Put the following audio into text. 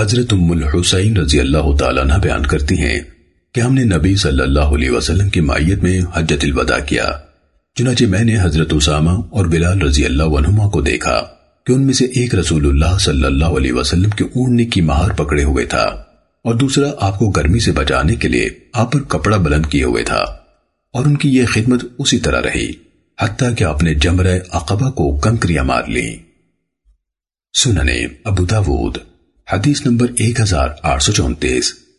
حضرت ام الحسین رضی اللہ تعالیٰ عنہ بیان کرتی ہیں کہ ہم نے نبی صلی اللہ علیہ وسلم کی معیت میں حجت الوداع کیا۔ چنانچہ میں نے حضرت اسامہ اور بلال رضی اللہ عنہما کو دیکھا کہ ان میں سے ایک رسول اللہ صلی اللہ علیہ وسلم کے اوننے کی مہار پکڑے ہوئے تھا اور دوسرا آپ کو گرمی سے بچانے کے لیے آپ پر کپڑا بلند کیے ہوئے تھا اور ان کی یہ خدمت اسی طرح رہی، حتیٰ کہ آپ نے جمرہ عقبہ کو کنکریاں مار لی سننے ابو داود حدیث نمبر 1834